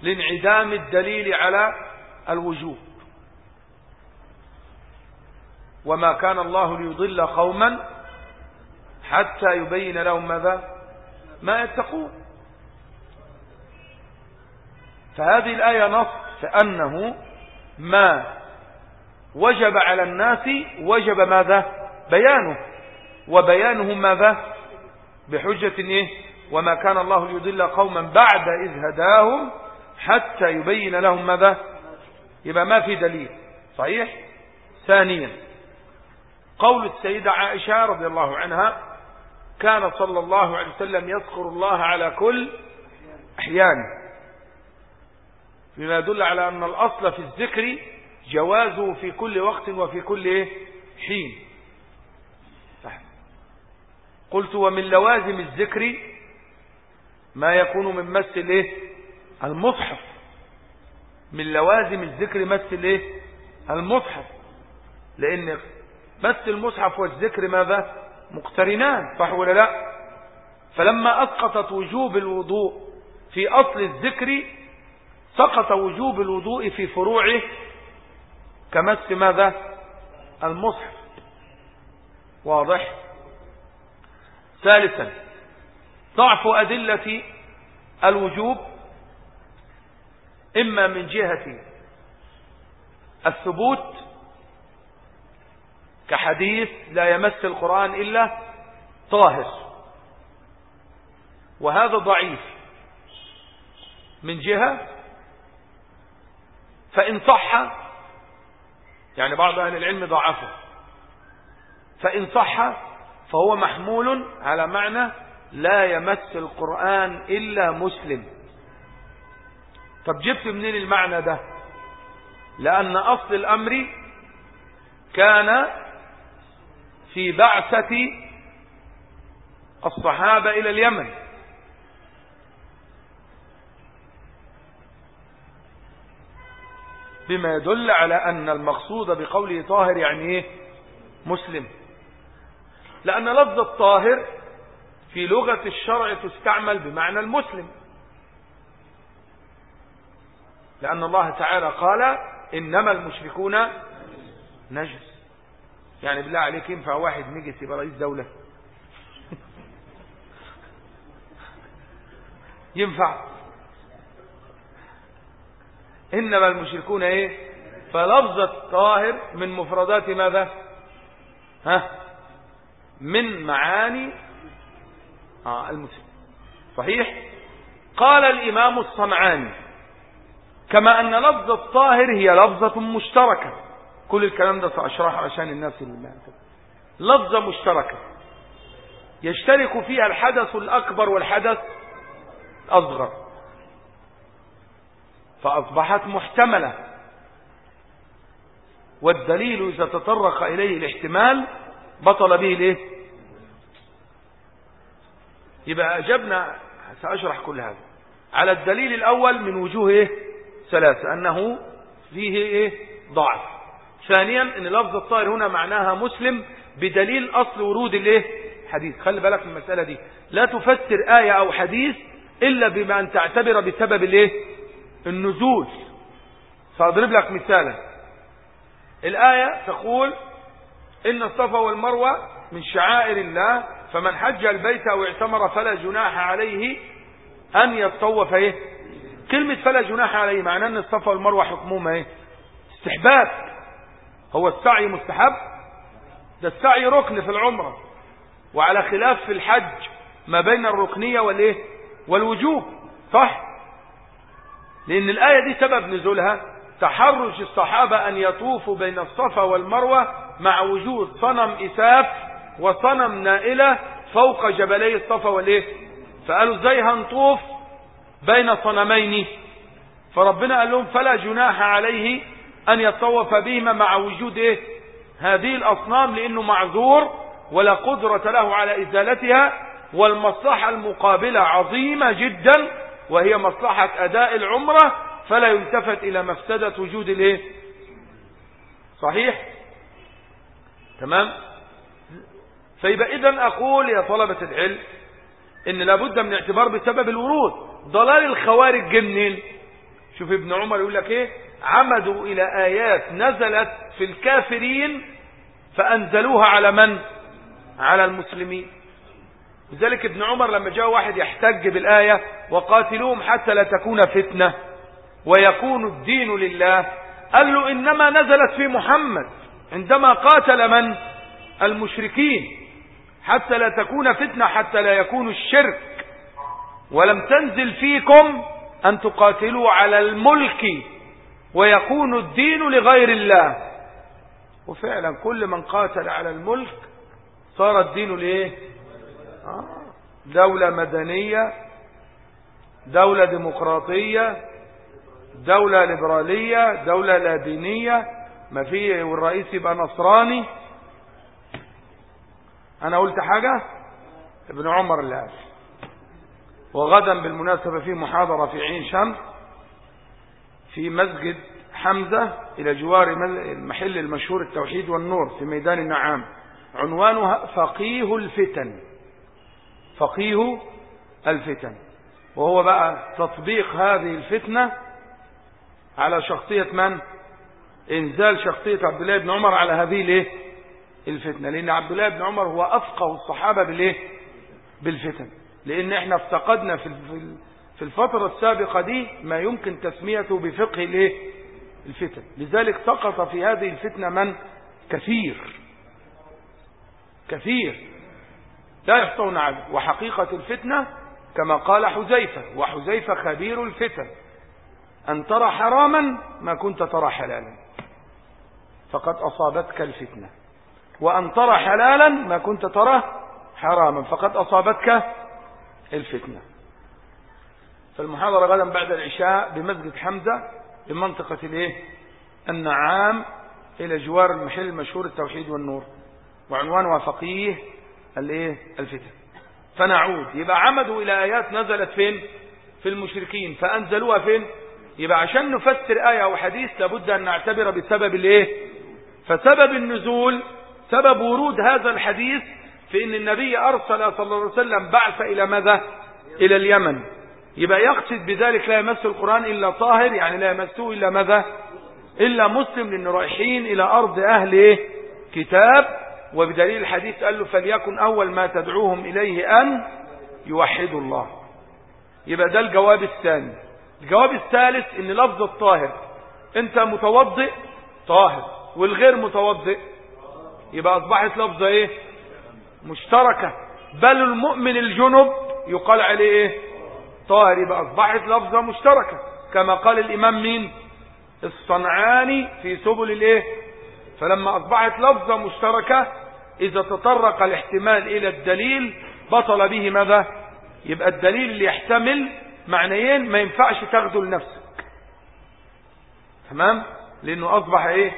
لانعدام الدليل على الوجوب. وما كان الله ليضل قوما حتى يبين لهم ماذا؟ ما يتقون. فهذه الآية نص فأنه ما وجب على الناس وجب ماذا؟ بيانه. وبيانه ماذا؟ بحجة إيه؟ وما كان الله ليضل قوما بعد إذ هداهم حتى يبين لهم ماذا؟ يبقى ما في دليل. صحيح؟ ثانيا قول السيدة عائشة رضي الله عنها كان صلى الله عليه وسلم يذكر الله على كل أحيانه بما يدل على أن الأصل في الذكر جوازه في كل وقت وفي كل حين. قلت ومن لوازم الذكر ما يكون من مس الايه؟ المصحف. من لوازم الذكر مس الايه؟ المصحف. لأن مس المصحف والذكر ماذا؟ مقترنان. صح ولا لا؟ فلما أسقطت وجوب الوضوء في أصل الذكر سقط وجوب الوضوء في فروعه كمس ماذا؟ المصحف. واضح؟ ثالثا ضعف أدلة الوجوب إما من جهة الثبوت كحديث لا يمس القرآن إلا طاهر. وهذا ضعيف. من جهة فإن صح يعني بعض أهل العلم ضعفه. فإن صح فهو محمول على معنى لا يمس القرآن إلا مسلم. طب جبت منين المعنى ده؟ لأن أصل الأمر كان في بعثة الصحابة إلى اليمن. بما يدل على أن المقصود بقوله طاهر يعني إيه؟ مسلم. لأن لفظ الطاهر في لغة الشرع تستعمل بمعنى المسلم. لأن الله تعالى قال إنما المشركون نجس. يعني بالله عليك ينفع واحد نجس يبقى رئيس دولة؟ ينفع. إنما المشركون إيه؟ فلفظ الطاهر من مفردات ماذا؟ ها؟ من معاني آه المسلم. صحيح؟ قال الإمام الصنعاني كما أن لفظ الطاهر هي لفظة مشتركة. كل الكلام ده سأشرحه عشان الناس اللي لفظة مشتركة. يشترك فيها الحدث الأكبر والحدث الأصغر فأصبحت محتملة. والدليل إذا تطرق إليه الاحتمال بطل به الإيه؟ يبقى أجبنا سأشرح كل هذا. على الدليل الأول من وجوه إيه؟ ثلاثة. أنه فيه إيه؟ ضعف. ثانيا أن لفظ الطائر هنا معناها مسلم بدليل أصل ورود الإيه؟ حديث. خلي بالك من المسألة دي. لا تفسر آية أو حديث إلا بما أن تعتبر بسبب الإيه؟ النزول. سأضرب لك مثالا. الآية تقول إن الصفا والمروة من شعائر الله فمن حج البيت أو اعتمر فلا جناح عليه أن يتطوف إيه؟ كلمة فلا جناح عليه معناه أن الصفا والمروة حكمهم إيه؟ استحباب. هو السعي مستحب؟ ده السعي ركن في العمرة. وعلى خلاف في الحج ما بين الركنية والإيه؟ والوجوب صح؟ لأن الآية دي سبب نزولها تحرج الصحابة أن يطوفوا بين الصفا والمروة مع وجود صنم إساف وصنم نائلة فوق جبلي الصفا والإيه؟ فقالوا إزاي هنطوف بين صنمين؟ فربنا قال لهم فلا جناح عليه أن يطوف بهما مع وجود إيه هذه الأصنام لأنه معذور ولا قدرة له على إزالتها والمصلحة المقابلة عظيمة جدا وهي مصلحة أداء العمرة فلا يلتفت إلى مفسدة وجود الايه صحيح؟ تمام؟ فيبقى إذا أقول يا طلبة العلم إن لابد من اعتبار بسبب الورود. ضلال الخوارج جنين. شوف ابن عمر يقول لك إيه؟ عمدوا إلى آيات نزلت في الكافرين فأنزلوها على من؟ على المسلمين. لذلك ابن عمر لما جاء واحد يحتج بالآية وقاتلوهم حتى لا تكون فتنة ويكون الدين لله قال له إنما نزلت في محمد عندما قاتل من؟ المشركين. حتى لا تكون فتنة حتى لا يكون الشرك. ولم تنزل فيكم أن تقاتلوا على الملك ويكون الدين لغير الله. وفعلا كل من قاتل على الملك صار الدين لإيه؟ آه، دولة مدنية دولة ديمقراطية دولة ليبرالية دولة لا دينية ما في والرئيس يبقى نصراني. أنا قلت حاجة؟ ابن عمر قال وغدا بالمناسبة في محاضرة في عين شمس. في مسجد حمزة إلى جوار المحل المشهور التوحيد والنور في ميدان النعام. عنوانها فقيه الفتن. فقيه الفتن. وهو بقى تطبيق هذه الفتنة على شخصية من؟ إنزال شخصية عبد الله بن عمر على هذه الايه الفتنة. لأن عبد الله بن عمر هو أفقه الصحابة بالإيه؟ بالفتن. لأن إحنا افتقدنا في في الفترة السابقة دي ما يمكن تسميته بفقه الايه؟ الفتن. لذلك سقط في هذه الفتنة من؟ كثير. كثير. لا يحصون عنه وحقيقة الفتنة كما قال حذيفة وحذيفة خبير الفتن. أن ترى حراما ما كنت ترى حلالا. فقد أصابتك الفتنة. وأن ترى حلالا ما كنت ترى حراما. فقد أصابتك الفتنة. فالمحاضرة غدا بعد العشاء بمسجد حمزة بمنطقة الإيه؟ النعام إلى جوار المحل المشهور التوحيد والنور وعنوانها فقيه الإيه؟ الفتن. فنعود. يبقى عمدوا إلى آيات نزلت فين؟ في المشركين. فأنزلوها فين؟ يبقى عشان نفسر آية أو حديث لابد أن نعتبر بسبب الإيه؟ فسبب النزول سبب ورود هذا الحديث في إن النبي أرسل صلى الله عليه وسلم بعث إلى ماذا؟ إلى اليمن. يبقى يقصد بذلك لا يمس القرآن إلا طاهر يعني لا يمسه إلا ماذا؟ إلا مسلم لأن رايحين إلى أرض أهل إيه كتاب وبدليل الحديث قال له فليكن أول ما تدعوهم إليه أن يوحدوا الله. يبقى ده الجواب الثاني. الجواب الثالث إن لفظ الطاهر أنت متوضئ؟ طاهر. والغير متوضئ؟ يبقى أصبحت لفظة إيه؟ مشتركة. بل المؤمن الجنب يقال عليه إيه؟ طاهر يبقى اصبحت لفظة مشتركة. كما قال الإمام مين؟ الصنعاني في سبل الإيه؟ فلما اصبحت لفظة مشتركة إذا تطرق الاحتمال إلى الدليل بطل به ماذا؟ يبقى الدليل اللي يحتمل معنيين ما ينفعش تاخده لنفسك. تمام؟ لأنه أصبح إيه؟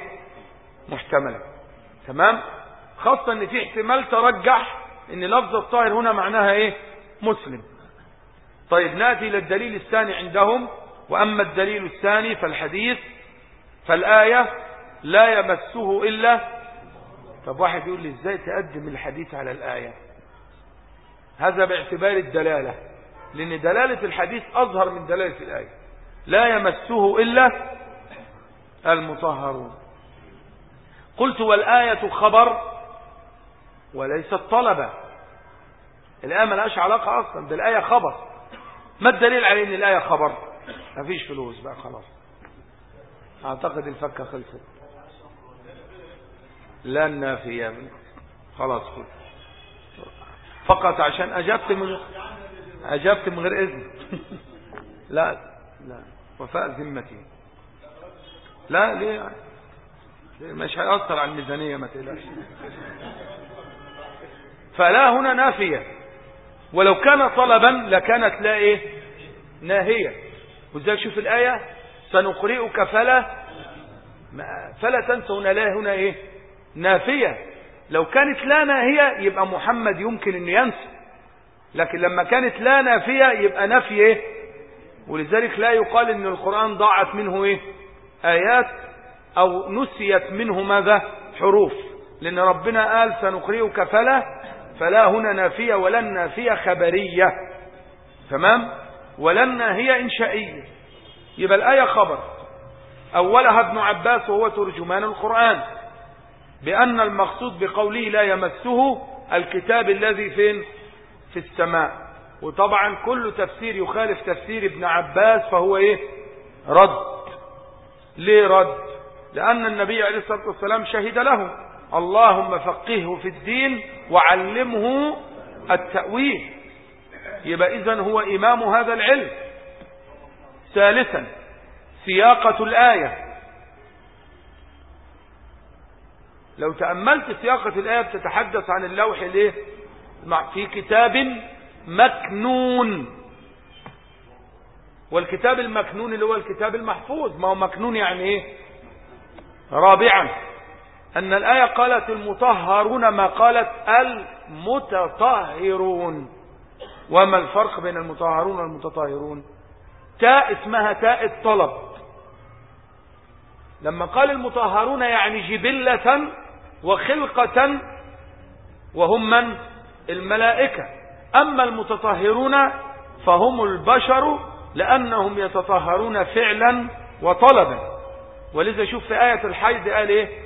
محتملا. تمام؟ خاصة إن في احتمال ترجح إن لفظ الطاهر هنا معناها إيه؟ مسلم. طيب ناتي إلى الدليل الثاني عندهم وأما الدليل الثاني فالحديث فالآية لا يمسه إلا طب واحد يقول لي إزاي تقدم الحديث على الآية؟ هذا باعتبار الدلالة لأن دلالة الحديث أظهر من دلالة الآية. لا يمسه إلا المطهرون. قلت والآية خبر وليست طلبة. الآية ملهاش علاقة أصلا ده الآية خبر. ما الدليل على أن الآية خبر؟ مفيش فلوس بقى خلاص. أعتقد الفكة خلصت. لا النافية خلاص كل فقط عشان أجبت من أجبت من غير إذن. لا لا. وفاء ذمتي. لا ليه؟ مش هيأثر على الميزانية ما تقلقش. فلا هنا نافية. ولو كان طلبا لكانت لا إيه؟ ناهية. وزيك شوف الآية سنقرئك فلا فلا تنسى هنا لا هنا إيه؟ نافية. لو كانت لا ناهية يبقى محمد يمكن إنه ينسى لكن لما كانت لا نافية يبقى نفي إيه؟ ولذلك لا يقال إن القرآن ضاعت منه إيه؟ آيات أو نسيت منه ماذا؟ حروف. لأن ربنا قال سنقرئك فلا فلا هنا نافية ولن نافية خبرية. تمام؟ ولن هي إنشائية. يبقى الآية خبر. أولها ابن عباس وهو ترجمان القرآن. بأن المقصود بقوله لا يمسه الكتاب الذي فين؟ في السماء. وطبعا كل تفسير يخالف تفسير ابن عباس فهو إيه؟ رد. ليه رد؟ لأن النبي عليه الصلاة والسلام شهد له اللهم فقهه في الدين وعلمه التأويل. يبقى إذن هو إمام هذا العلم. ثالثا سياقة الآية. لو تأملت سياقة الآية بتتحدث عن اللوح ليه؟ في كتاب مكنون. والكتاب المكنون اللي هو الكتاب المحفوظ ما هو مكنون يعني إيه؟ رابعا. أن الآية قالت المطهرون ما قالت المتطهرون. وما الفرق بين المطهرون والمتطهرون؟ تاء اسمها تاء الطلب. لما قال المطهرون يعني جبلة وخلقة وهم من؟ الملائكة. أما المتطهرون فهم البشر لأنهم يتطهرون فعلا وطلبا. ولذا شوف في آية الحيض قال إيه؟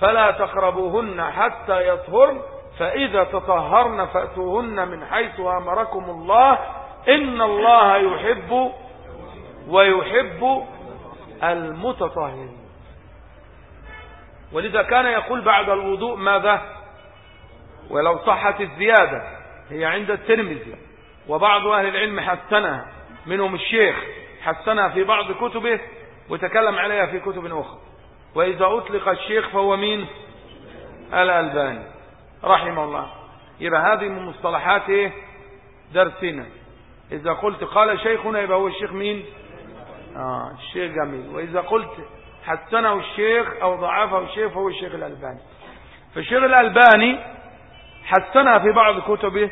فلا تقربوهن حتى يطهرن فإذا تطهرن فأتوهن من حيث أمركم الله. إن الله يحب ويحب المتطهرين. ولذا كان يقول بعد الوضوء ماذا؟ ولو صحت الزيادة هي عند الترمذي وبعض أهل العلم حسنها منهم الشيخ حسنها في بعض كتبه وتكلم عليها في كتب أخرى. وإذا أطلق الشيخ فهو مين الألباني. رحمه الله. يبقى هذه من مصطلحات إيه؟ درسنا. إذا قلت قال شيخنا يبقى هو الشيخ مين آه الشيخ جميل. وإذا قلت حسنه الشيخ أو ضعفه الشيخ فهو الشيخ الألباني. فالشيخ الألباني حسنها في بعض كتبه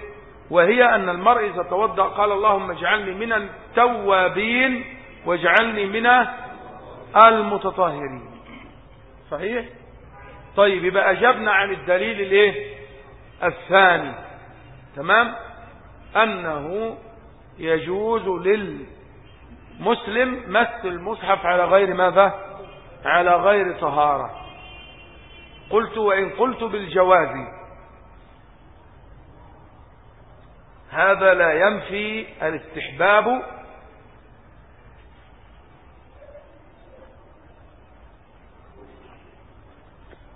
وهي أن المرء إذا توضأ قال اللهم اجعلني من التوابين واجعلني من المتطهرين. صحيح؟ طيب يبقى أجبنا عن الدليل الإيه؟ الثاني. تمام؟ أنه يجوز للمسلم مس المصحف على غير ماذا؟ على غير طهارة. قلت وإن قلت بالجواز هذا لا ينفي الاستحباب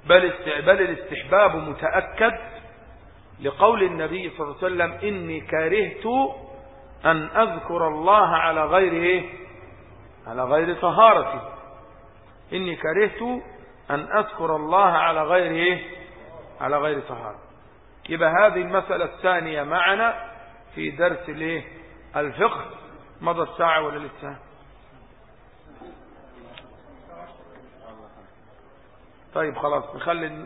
بل بل الاستحباب متأكد لقول النبي صلى الله عليه وسلم إني كرهت أن أذكر الله على غير إيه؟ على غير طهارتي إني كرهت أن أذكر الله على غير إيه؟ على غير طهارة يبقى هذه المسألة الثانية معنا في درس الايه الفقه مضى الساعة ولا لسه طيب خلاص نخلي